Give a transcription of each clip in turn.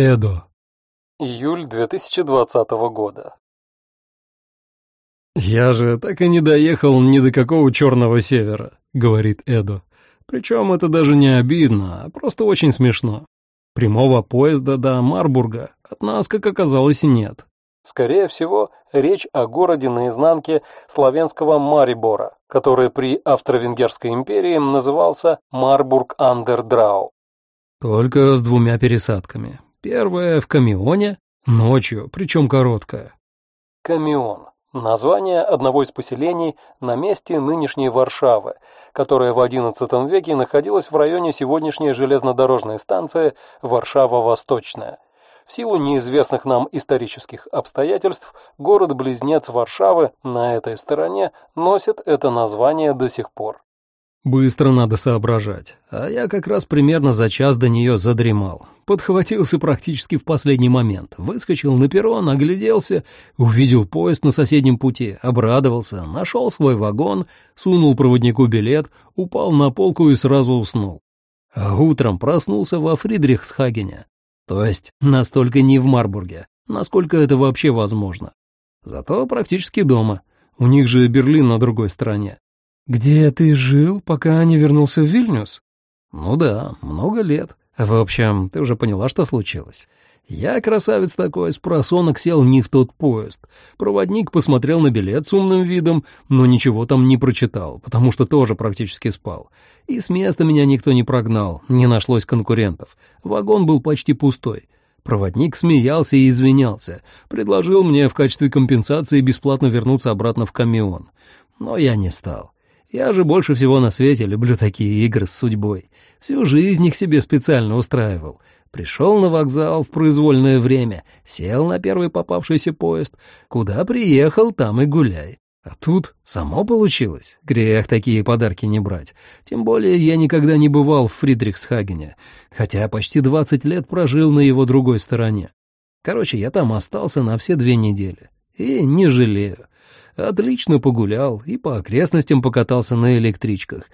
Эдо. Июль 2020 года. «Я же так и не доехал ни до какого черного севера», — говорит Эдо. «Причем это даже не обидно, а просто очень смешно. Прямого поезда до Марбурга от нас, как оказалось, нет». Скорее всего, речь о городе наизнанке славянского Марибора, который при Австро-Венгерской империи назывался Марбург-Андердрау. Только с двумя пересадками. Первая в Камионе, ночью, причем короткая. Камион. Название одного из поселений на месте нынешней Варшавы, которая в XI веке находилась в районе сегодняшней железнодорожной станции Варшава-Восточная. В силу неизвестных нам исторических обстоятельств, город-близнец Варшавы на этой стороне носит это название до сих пор. Быстро надо соображать, а я как раз примерно за час до нее задремал. Подхватился практически в последний момент, выскочил на перрон, огляделся, увидел поезд на соседнем пути, обрадовался, нашел свой вагон, сунул проводнику билет, упал на полку и сразу уснул. А утром проснулся во Фридрихсхагене, то есть настолько не в Марбурге, насколько это вообще возможно. Зато практически дома. У них же Берлин на другой стороне. «Где ты жил, пока не вернулся в Вильнюс?» «Ну да, много лет. В общем, ты уже поняла, что случилось. Я, красавец такой, с просонок сел не в тот поезд. Проводник посмотрел на билет с умным видом, но ничего там не прочитал, потому что тоже практически спал. И с места меня никто не прогнал, не нашлось конкурентов. Вагон был почти пустой». Проводник смеялся и извинялся, предложил мне в качестве компенсации бесплатно вернуться обратно в камион. Но я не стал. Я же больше всего на свете люблю такие игры с судьбой. Всю жизнь их себе специально устраивал. Пришел на вокзал в произвольное время, сел на первый попавшийся поезд. Куда приехал, там и гуляй. А тут само получилось. Грех такие подарки не брать. Тем более я никогда не бывал в Фридрихсхагене, хотя почти 20 лет прожил на его другой стороне. Короче, я там остался на все две недели. И не жалею. Отлично погулял и по окрестностям покатался на электричках.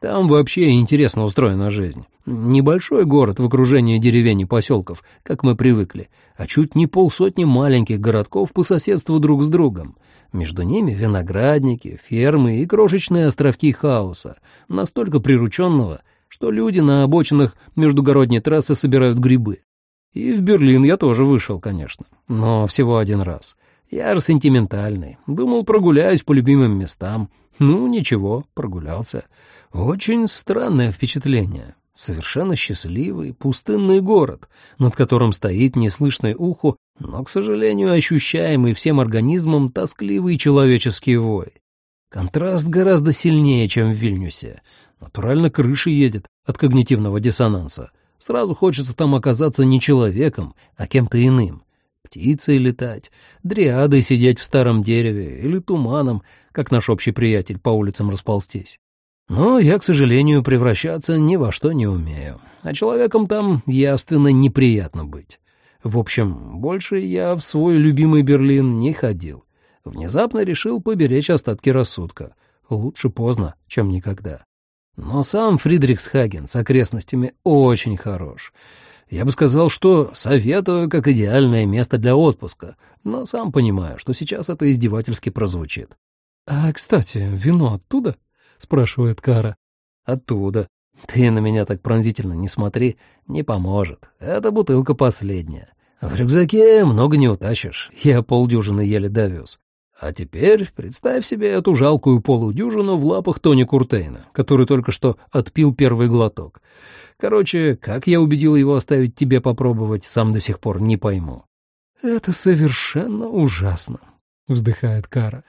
Там вообще интересно устроена жизнь. Небольшой город в окружении деревень и поселков, как мы привыкли, а чуть не полсотни маленьких городков по соседству друг с другом. Между ними виноградники, фермы и крошечные островки хаоса, настолько прирученного, что люди на обочинах междугородней трассы собирают грибы. И в Берлин я тоже вышел, конечно, но всего один раз — я же сентиментальный. Думал, прогуляюсь по любимым местам. Ну, ничего, прогулялся. Очень странное впечатление. Совершенно счастливый, пустынный город, над которым стоит неслышный уху, но, к сожалению, ощущаемый всем организмом тоскливый человеческий вой. Контраст гораздо сильнее, чем в Вильнюсе. Натурально крыша едет от когнитивного диссонанса. Сразу хочется там оказаться не человеком, а кем-то иным птицей летать, дриадой сидеть в старом дереве или туманом, как наш общий приятель, по улицам расползтись. Но я, к сожалению, превращаться ни во что не умею, а человеком там явственно неприятно быть. В общем, больше я в свой любимый Берлин не ходил. Внезапно решил поберечь остатки рассудка. Лучше поздно, чем никогда. Но сам Фридрихсхаген с окрестностями очень хорош. Я бы сказал, что советую как идеальное место для отпуска, но сам понимаю, что сейчас это издевательски прозвучит. «А, кстати, вино оттуда?» — спрашивает Кара. «Оттуда. Ты на меня так пронзительно не смотри, не поможет. Эта бутылка последняя. В рюкзаке много не утащишь, я полдюжины еле довез. А теперь представь себе эту жалкую полудюжину в лапах Тони Куртейна, который только что отпил первый глоток. Короче, как я убедил его оставить тебе попробовать, сам до сих пор не пойму. «Это совершенно ужасно», — вздыхает Кара.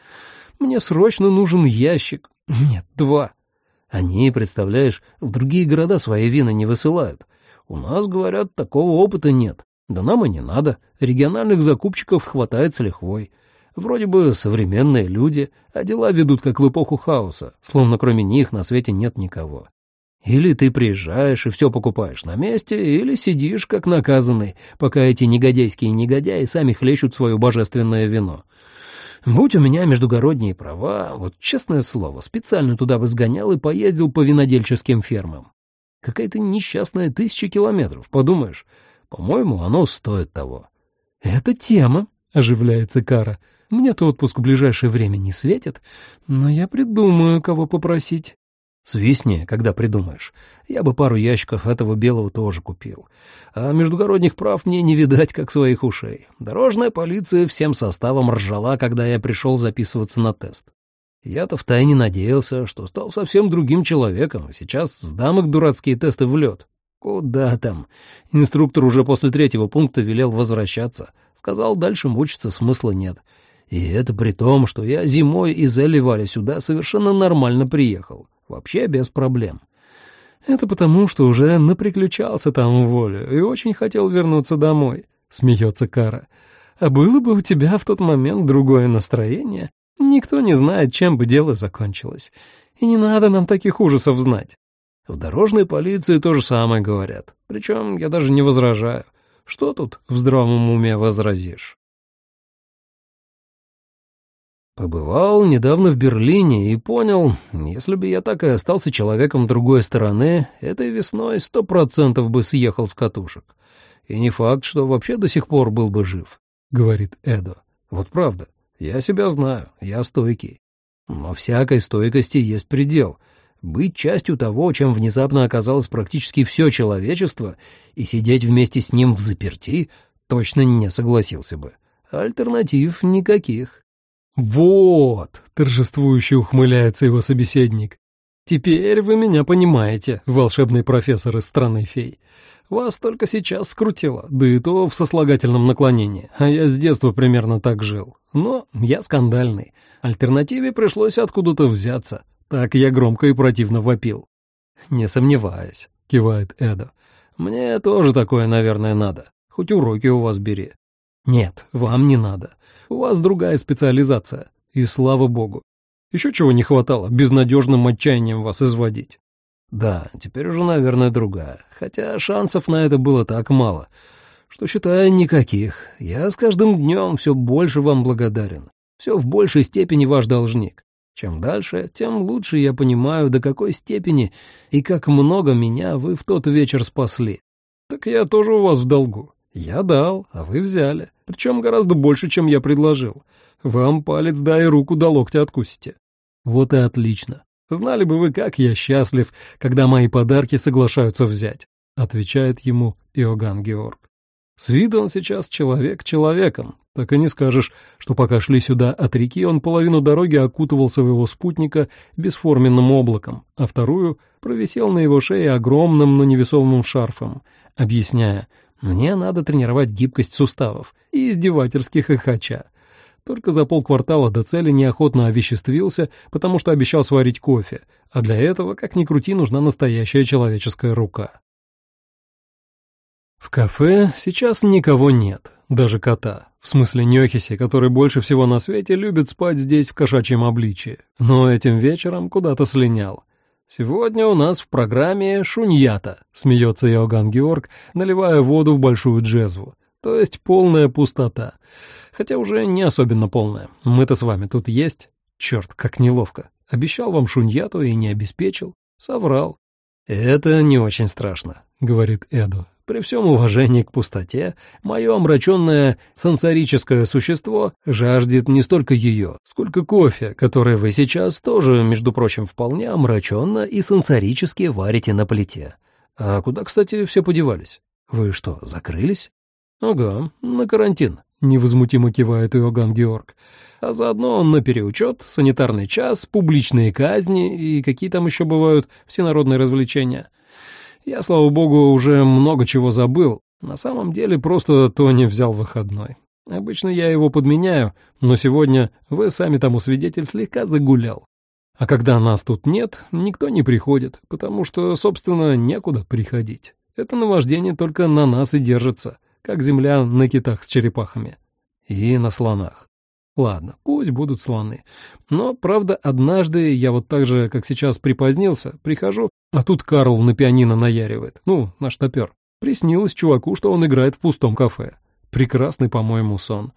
«Мне срочно нужен ящик. Нет, два. Они, представляешь, в другие города свои вина не высылают. У нас, говорят, такого опыта нет. Да нам и не надо. Региональных закупщиков хватает с лихвой. Вроде бы современные люди, а дела ведут как в эпоху хаоса, словно кроме них на свете нет никого. Или ты приезжаешь и все покупаешь на месте, или сидишь как наказанный, пока эти негодяйские негодяи сами хлещут свое божественное вино. Будь у меня междугородние права, вот честное слово, специально туда бы сгонял и поездил по винодельческим фермам. Какая-то несчастная тысяча километров, подумаешь. По-моему, оно стоит того». «Это тема», — оживляется Кара. «Мне-то отпуск в ближайшее время не светит, но я придумаю, кого попросить». Свистни, когда придумаешь. Я бы пару ящиков этого белого тоже купил. А междугородних прав мне не видать, как своих ушей. Дорожная полиция всем составом ржала, когда я пришел записываться на тест. Я-то втайне надеялся, что стал совсем другим человеком, а сейчас сдам их дурацкие тесты в лед. Куда там? Инструктор уже после третьего пункта велел возвращаться. Сказал, дальше мучиться смысла нет. И это при том, что я зимой из Элливаля сюда совершенно нормально приехал. Вообще без проблем. Это потому, что уже наприключался там в волю и очень хотел вернуться домой, смеется Кара. А было бы у тебя в тот момент другое настроение, никто не знает, чем бы дело закончилось. И не надо нам таких ужасов знать. В дорожной полиции то же самое говорят. Причем я даже не возражаю. Что тут в здравом уме возразишь? Побывал недавно в Берлине и понял, если бы я так и остался человеком другой стороны, этой весной сто процентов бы съехал с катушек. И не факт, что вообще до сих пор был бы жив, — говорит Эдо. Вот правда, я себя знаю, я стойкий. Но всякой стойкости есть предел. Быть частью того, чем внезапно оказалось практически все человечество, и сидеть вместе с ним в заперти, точно не согласился бы. Альтернатив никаких. «Вот!» — торжествующе ухмыляется его собеседник. «Теперь вы меня понимаете, волшебный профессор из страны фей. Вас только сейчас скрутило, да и то в сослагательном наклонении, а я с детства примерно так жил. Но я скандальный. Альтернативе пришлось откуда-то взяться. Так я громко и противно вопил». «Не сомневаюсь», — кивает Эдо. «Мне тоже такое, наверное, надо. Хоть уроки у вас бери». «Нет, вам не надо. У вас другая специализация. И слава богу. Еще чего не хватало, безнадежным отчаянием вас изводить». «Да, теперь уже, наверное, другая. Хотя шансов на это было так мало, что, считаю, никаких. Я с каждым днем все больше вам благодарен. Все в большей степени ваш должник. Чем дальше, тем лучше я понимаю, до какой степени и как много меня вы в тот вечер спасли. Так я тоже у вас в долгу. Я дал, а вы взяли. Причем гораздо больше, чем я предложил. Вам палец дай руку до локтя откусите. Вот и отлично. Знали бы вы, как я счастлив, когда мои подарки соглашаются взять, отвечает ему Иоганн Георг. С виду он сейчас человек человеком. Так и не скажешь, что пока шли сюда от реки, он половину дороги окутывал своего спутника бесформенным облаком, а вторую провисел на его шее огромным, но невесомым шарфом, объясняя — мне надо тренировать гибкость суставов и издевательски хохоча. Только за полквартала до цели неохотно овеществился, потому что обещал сварить кофе, а для этого, как ни крути, нужна настоящая человеческая рука. В кафе сейчас никого нет, даже кота, в смысле Нёхиси, который больше всего на свете любит спать здесь в кошачьем обличье, но этим вечером куда-то слинял. «Сегодня у нас в программе шуньята», — смеется Иоганн Георг, наливая воду в большую джезву. То есть полная пустота. Хотя уже не особенно полная. Мы-то с вами тут есть. Черт, как неловко. Обещал вам шуньяту и не обеспечил. Соврал. «Это не очень страшно», — говорит Эду. При всем уважении к пустоте, мое омраченное сенсорическое существо жаждет не столько ее, сколько кофе, который вы сейчас тоже, между прочим, вполне омраченно и сенсорически варите на плите. А куда, кстати, все подевались? Вы что, закрылись? Ага, на карантин, невозмутимо кивает Иоганн Георг. А заодно на переучет, санитарный час, публичные казни и какие там еще бывают всенародные развлечения — я, слава богу, уже много чего забыл. На самом деле просто Тони взял выходной. Обычно я его подменяю, но сегодня, вы сами тому свидетель, слегка загулял. А когда нас тут нет, никто не приходит, потому что, собственно, некуда приходить. Это наваждение только на нас и держится, как земля на китах с черепахами. И на слонах. Ладно, пусть будут слоны. Но, правда, однажды я вот так же, как сейчас, припозднился, прихожу, а тут Карл на пианино наяривает. Ну, наш топер. Приснилось чуваку, что он играет в пустом кафе. Прекрасный, по-моему, сон.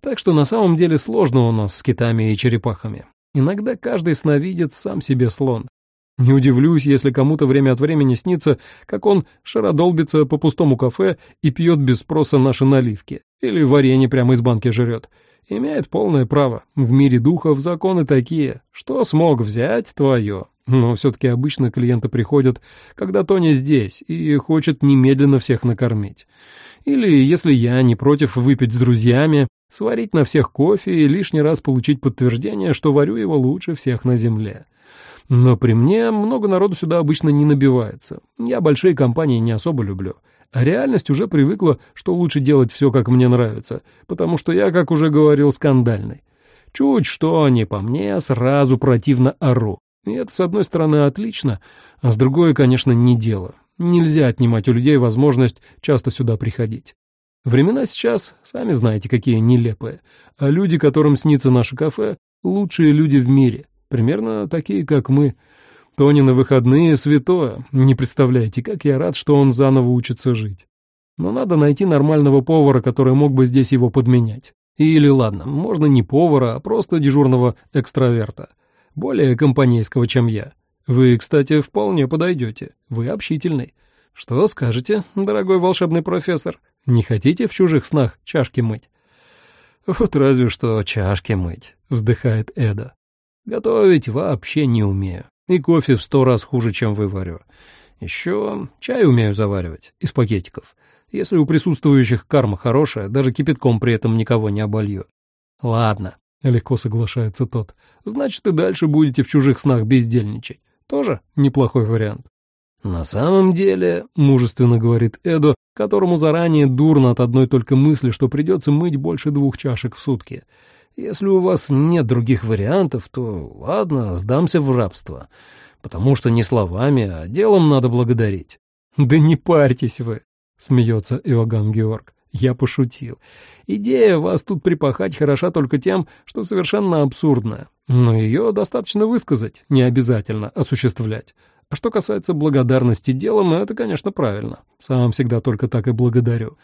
Так что на самом деле сложно у нас с китами и черепахами. Иногда каждый сновидец сам себе слон. Не удивлюсь, если кому-то время от времени снится, как он шародолбится по пустому кафе и пьет без спроса наши наливки. Или варенье прямо из банки жрет. Имеет полное право. В мире духов законы такие. Что смог взять, твое. Но все-таки обычно клиенты приходят, когда Тони здесь, и хочет немедленно всех накормить. Или, если я не против выпить с друзьями, сварить на всех кофе и лишний раз получить подтверждение, что варю его лучше всех на земле. Но при мне много народу сюда обычно не набивается. Я большие компании не особо люблю. А реальность уже привыкла, что лучше делать все, как мне нравится, потому что я, как уже говорил, скандальный. Чуть что не по мне, сразу противно ору. И это, с одной стороны, отлично, а с другой, конечно, не дело. Нельзя отнимать у людей возможность часто сюда приходить. Времена сейчас, сами знаете, какие нелепые. А люди, которым снится наше кафе, лучшие люди в мире. Примерно такие, как мы. Тони на выходные святое. Не представляете, как я рад, что он заново учится жить. Но надо найти нормального повара, который мог бы здесь его подменять. Или, ладно, можно не повара, а просто дежурного экстраверта. Более компанейского, чем я. Вы, кстати, вполне подойдете. Вы общительный. Что скажете, дорогой волшебный профессор? Не хотите в чужих снах чашки мыть? Вот разве что чашки мыть, вздыхает Эда. Готовить вообще не умею. И кофе в сто раз хуже, чем вы варю. Еще чай умею заваривать из пакетиков. Если у присутствующих карма хорошая, даже кипятком при этом никого не оболью. Ладно, легко соглашается тот. Значит, и дальше будете в чужих снах бездельничать. Тоже неплохой вариант. На самом деле, мужественно говорит Эдо, которому заранее дурно от одной только мысли, что придется мыть больше двух чашек в сутки. Если у вас нет других вариантов, то ладно, сдамся в рабство. Потому что не словами, а делом надо благодарить. Да не парьтесь вы, смеется Иоганн Георг. Я пошутил. Идея вас тут припахать хороша только тем, что совершенно абсурдная. Но ее достаточно высказать, не обязательно осуществлять. А что касается благодарности делом, это, конечно, правильно. Сам всегда только так и благодарю.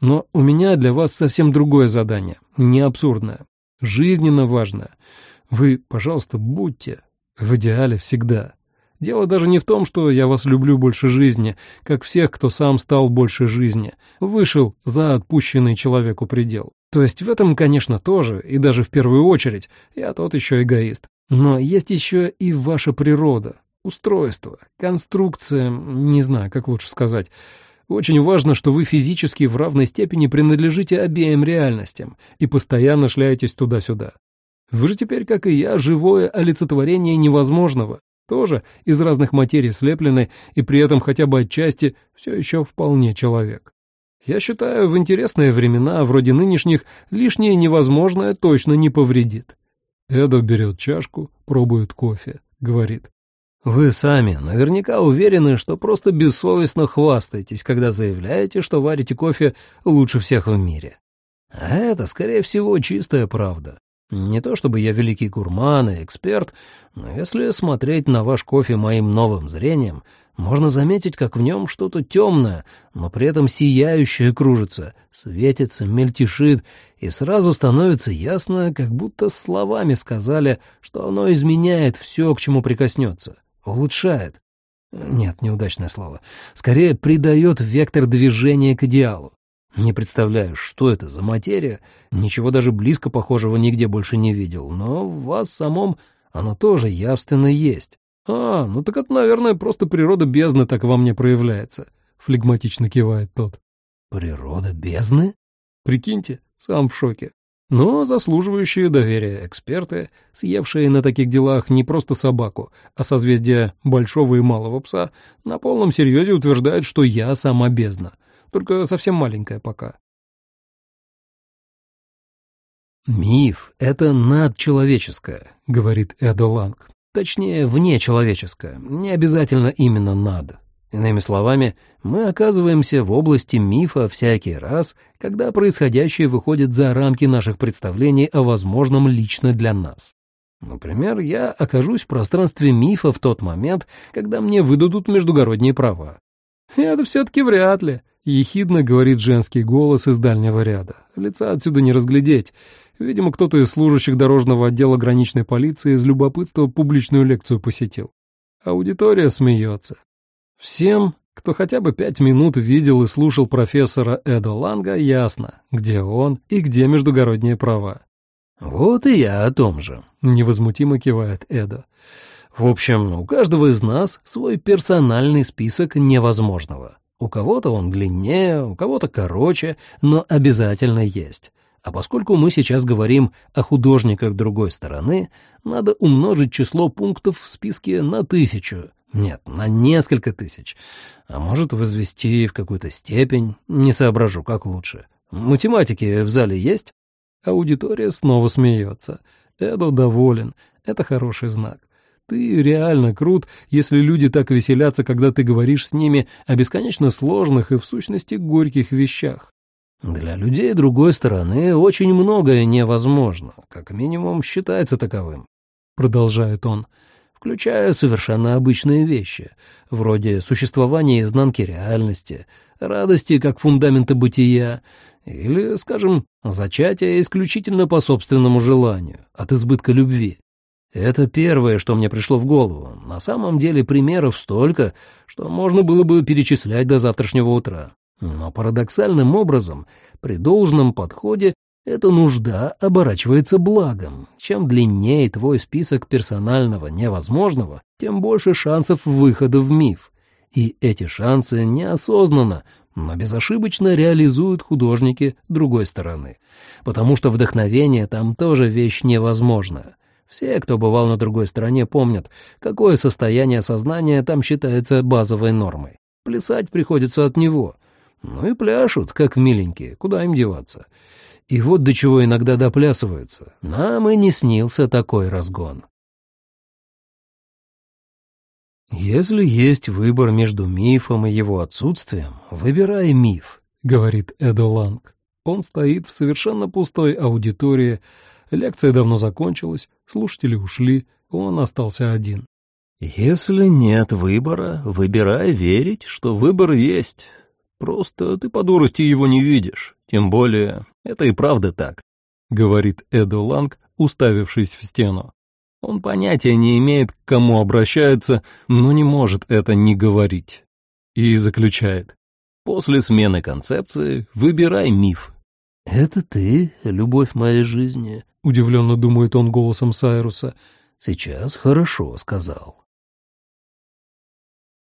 Но у меня для вас совсем другое задание, не абсурдное жизненно важно. Вы, пожалуйста, будьте, в идеале всегда. Дело даже не в том, что я вас люблю больше жизни, как всех, кто сам стал больше жизни, вышел за отпущенный человеку предел. То есть в этом, конечно, тоже, и даже в первую очередь, я тот еще эгоист. Но есть еще и ваша природа, устройство, конструкция, не знаю, как лучше сказать, очень важно, что вы физически в равной степени принадлежите обеим реальностям и постоянно шляетесь туда-сюда. Вы же теперь, как и я, живое олицетворение невозможного, тоже из разных материй слеплены и при этом хотя бы отчасти все еще вполне человек. Я считаю, в интересные времена, вроде нынешних, лишнее невозможное точно не повредит. Эдо берет чашку, пробует кофе, говорит. Вы сами наверняка уверены, что просто бессовестно хвастаетесь, когда заявляете, что варите кофе лучше всех в мире. А это, скорее всего, чистая правда. Не то чтобы я великий гурман и эксперт, но если смотреть на ваш кофе моим новым зрением, можно заметить, как в нем что-то темное, но при этом сияющее кружится, светится, мельтешит, и сразу становится ясно, как будто словами сказали, что оно изменяет все, к чему прикоснется. Улучшает. Нет, неудачное слово. Скорее, придает вектор движения к идеалу. Не представляю, что это за материя, ничего даже близко похожего нигде больше не видел, но в вас самом оно тоже явственно есть. А, ну так это, наверное, просто природа бездны так во мне проявляется, флегматично кивает тот. Природа бездны? Прикиньте, сам в шоке. Но заслуживающие доверия эксперты, съевшие на таких делах не просто собаку, а созвездие большого и малого пса, на полном серьезе утверждают, что я сама бездна, только совсем маленькая пока. «Миф — это надчеловеческое», — говорит Эдо Ланг. Точнее, внечеловеческое, не обязательно именно над. Иными словами, мы оказываемся в области мифа всякий раз, когда происходящее выходит за рамки наших представлений о возможном лично для нас. Например, я окажусь в пространстве мифа в тот момент, когда мне выдадут междугородние права. «Это все-таки вряд ли», — ехидно говорит женский голос из дальнего ряда. Лица отсюда не разглядеть. Видимо, кто-то из служащих дорожного отдела граничной полиции из любопытства публичную лекцию посетил. Аудитория смеется. Всем, кто хотя бы пять минут видел и слушал профессора Эда Ланга, ясно, где он и где междугородние права. «Вот и я о том же», — невозмутимо кивает Эда. «В общем, у каждого из нас свой персональный список невозможного. У кого-то он длиннее, у кого-то короче, но обязательно есть. А поскольку мы сейчас говорим о художниках другой стороны, надо умножить число пунктов в списке на тысячу. Нет, на несколько тысяч. А может, возвести в какую-то степень. Не соображу, как лучше. Математики в зале есть? Аудитория снова смеется. Эдо доволен. Это хороший знак. Ты реально крут, если люди так веселятся, когда ты говоришь с ними о бесконечно сложных и в сущности горьких вещах. Для людей другой стороны очень многое невозможно, как минимум считается таковым, продолжает он, включая совершенно обычные вещи, вроде существования изнанки реальности, радости как фундамента бытия, или, скажем, зачатия исключительно по собственному желанию, от избытка любви. Это первое, что мне пришло в голову. На самом деле примеров столько, что можно было бы перечислять до завтрашнего утра. Но парадоксальным образом, при должном подходе, эта нужда оборачивается благом. Чем длиннее твой список персонального невозможного, тем больше шансов выхода в миф. И эти шансы неосознанно, но безошибочно реализуют художники другой стороны. Потому что вдохновение там тоже вещь невозможная. Все, кто бывал на другой стороне, помнят, какое состояние сознания там считается базовой нормой. Плясать приходится от него — ну и пляшут, как миленькие, куда им деваться. И вот до чего иногда доплясываются. Нам и не снился такой разгон. «Если есть выбор между мифом и его отсутствием, выбирай миф», — говорит Эдо Ланг. Он стоит в совершенно пустой аудитории, лекция давно закончилась, слушатели ушли, он остался один. «Если нет выбора, выбирай верить, что выбор есть. Просто ты по дурости его не видишь. Тем более, это и правда так», — говорит Эдо Ланг, уставившись в стену. Он понятия не имеет, к кому обращается, но не может это не говорить. И заключает. После смены концепции выбирай миф. «Это ты, любовь моей жизни», — удивленно думает он голосом Сайруса. «Сейчас хорошо сказал».